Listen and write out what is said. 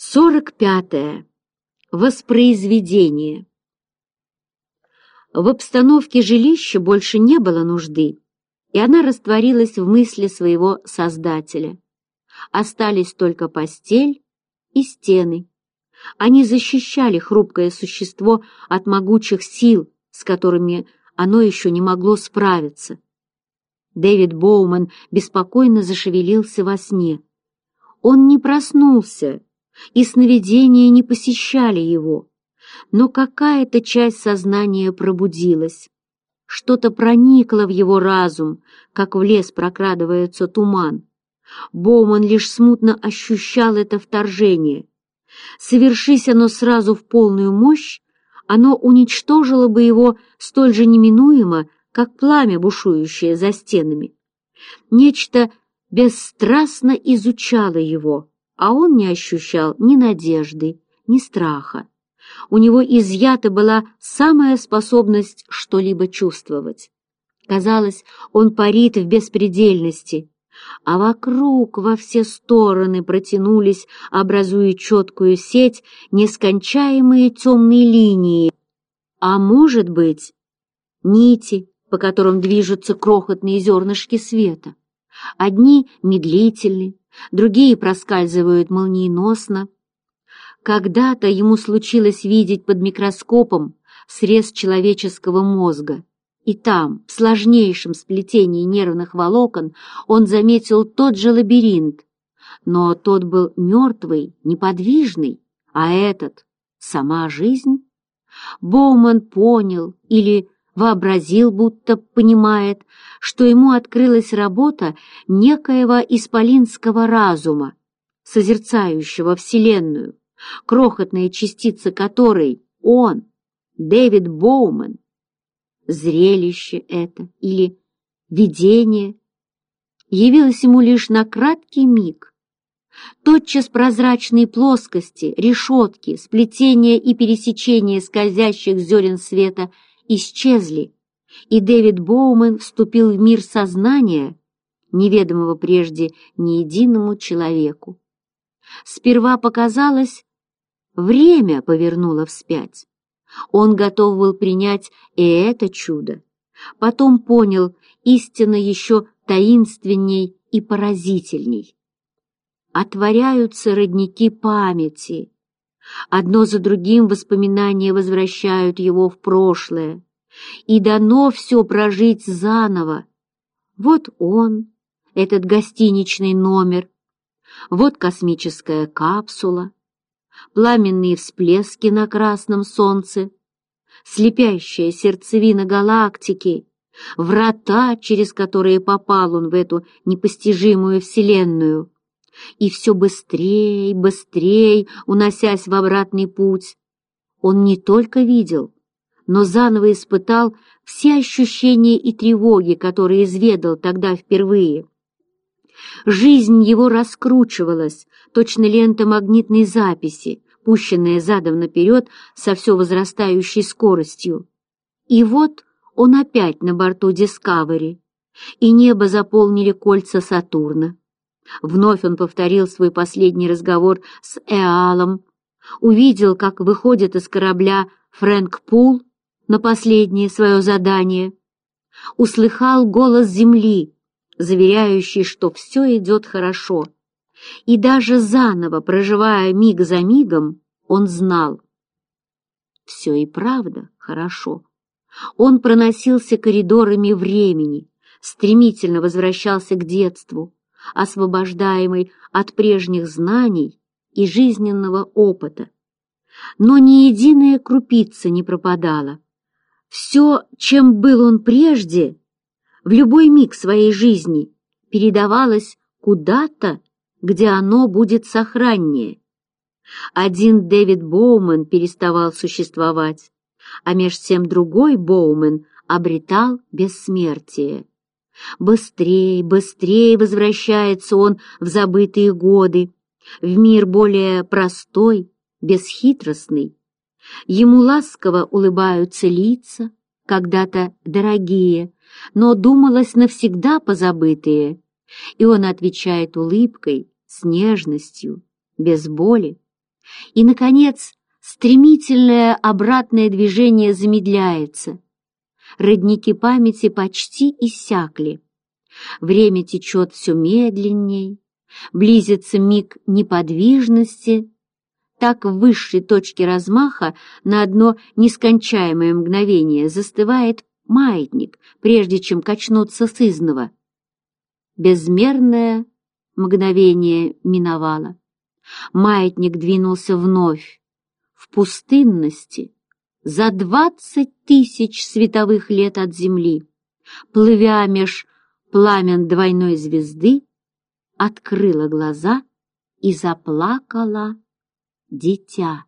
Сорок пятое. Воспроизведение. В обстановке жилища больше не было нужды, и она растворилась в мысли своего Создателя. Остались только постель и стены. Они защищали хрупкое существо от могучих сил, с которыми оно еще не могло справиться. Дэвид Боуман беспокойно зашевелился во сне. Он не проснулся, и сновидения не посещали его, но какая-то часть сознания пробудилась. Что-то проникло в его разум, как в лес прокрадывается туман. Боуман лишь смутно ощущал это вторжение. Совершись оно сразу в полную мощь, оно уничтожило бы его столь же неминуемо, как пламя, бушующее за стенами. Нечто бесстрастно изучало его, а он не ощущал ни надежды, ни страха. У него изъята была самая способность что-либо чувствовать. Казалось, он парит в беспредельности, а вокруг во все стороны протянулись, образуя четкую сеть, нескончаемые темные линии, а может быть, нити, по которым движутся крохотные зернышки света. Одни медлительны, другие проскальзывают молниеносно. Когда-то ему случилось видеть под микроскопом срез человеческого мозга, и там, в сложнейшем сплетении нервных волокон, он заметил тот же лабиринт, но тот был мертвый, неподвижный, а этот — сама жизнь. Боуман понял или вообразил, будто понимает, что ему открылась работа некоего исполинского разума, созерцающего Вселенную, крохотные частицы которой он, Дэвид Боумен, Зрелище это или видение явилось ему лишь на краткий миг. Тотчас прозрачные плоскости, решетки, сплетения и пересечения скользящих зерен света — исчезли, и Дэвид Боумен вступил в мир сознания, неведомого прежде ни единому человеку. Сперва показалось, время повернуло вспять. Он готов был принять и это чудо. Потом понял, истина еще таинственней и поразительней. Отворяются родники памяти, Одно за другим воспоминания возвращают его в прошлое. И дано все прожить заново. Вот он, этот гостиничный номер. Вот космическая капсула. Пламенные всплески на красном солнце. Слепящая сердцевина галактики. Врата, через которые попал он в эту непостижимую вселенную и все быстрее, быстрее, уносясь в обратный путь. Он не только видел, но заново испытал все ощущения и тревоги, которые изведал тогда впервые. Жизнь его раскручивалась, точно лента магнитной записи, пущенная задом наперед со все возрастающей скоростью. И вот он опять на борту «Дискавери», и небо заполнили кольца Сатурна. Вновь он повторил свой последний разговор с Эалом, увидел, как выходит из корабля Фрэнк Пул на последнее свое задание, услыхал голос земли, заверяющий, что все идет хорошо. И даже заново, проживая миг за мигом, он знал. Все и правда хорошо. Он проносился коридорами времени, стремительно возвращался к детству, освобождаемый от прежних знаний и жизненного опыта. Но ни единая крупица не пропадала. Все, чем был он прежде, в любой миг своей жизни передавалось куда-то, где оно будет сохраннее. Один Дэвид Боумен переставал существовать, а меж тем другой Боумен обретал бессмертие. Быстрее, быстрее возвращается он в забытые годы, в мир более простой, бесхитростный. Ему ласково улыбаются лица, когда-то дорогие, но думалось навсегда позабытые, и он отвечает улыбкой, с нежностью, без боли. И, наконец, стремительное обратное движение замедляется — родники памяти почти иссякли. Время течет все медленней, близится миг неподвижности. Так в высшей точке размаха на одно нескончаемое мгновение застывает маятник, прежде чем качнуться сызного. Безмерное мгновение миновало. Маятник двинулся вновь, в пустынности, за двадцать тысяч световых лет от Земли, плывя меж пламен двойной звезды, открыла глаза и заплакала дитя.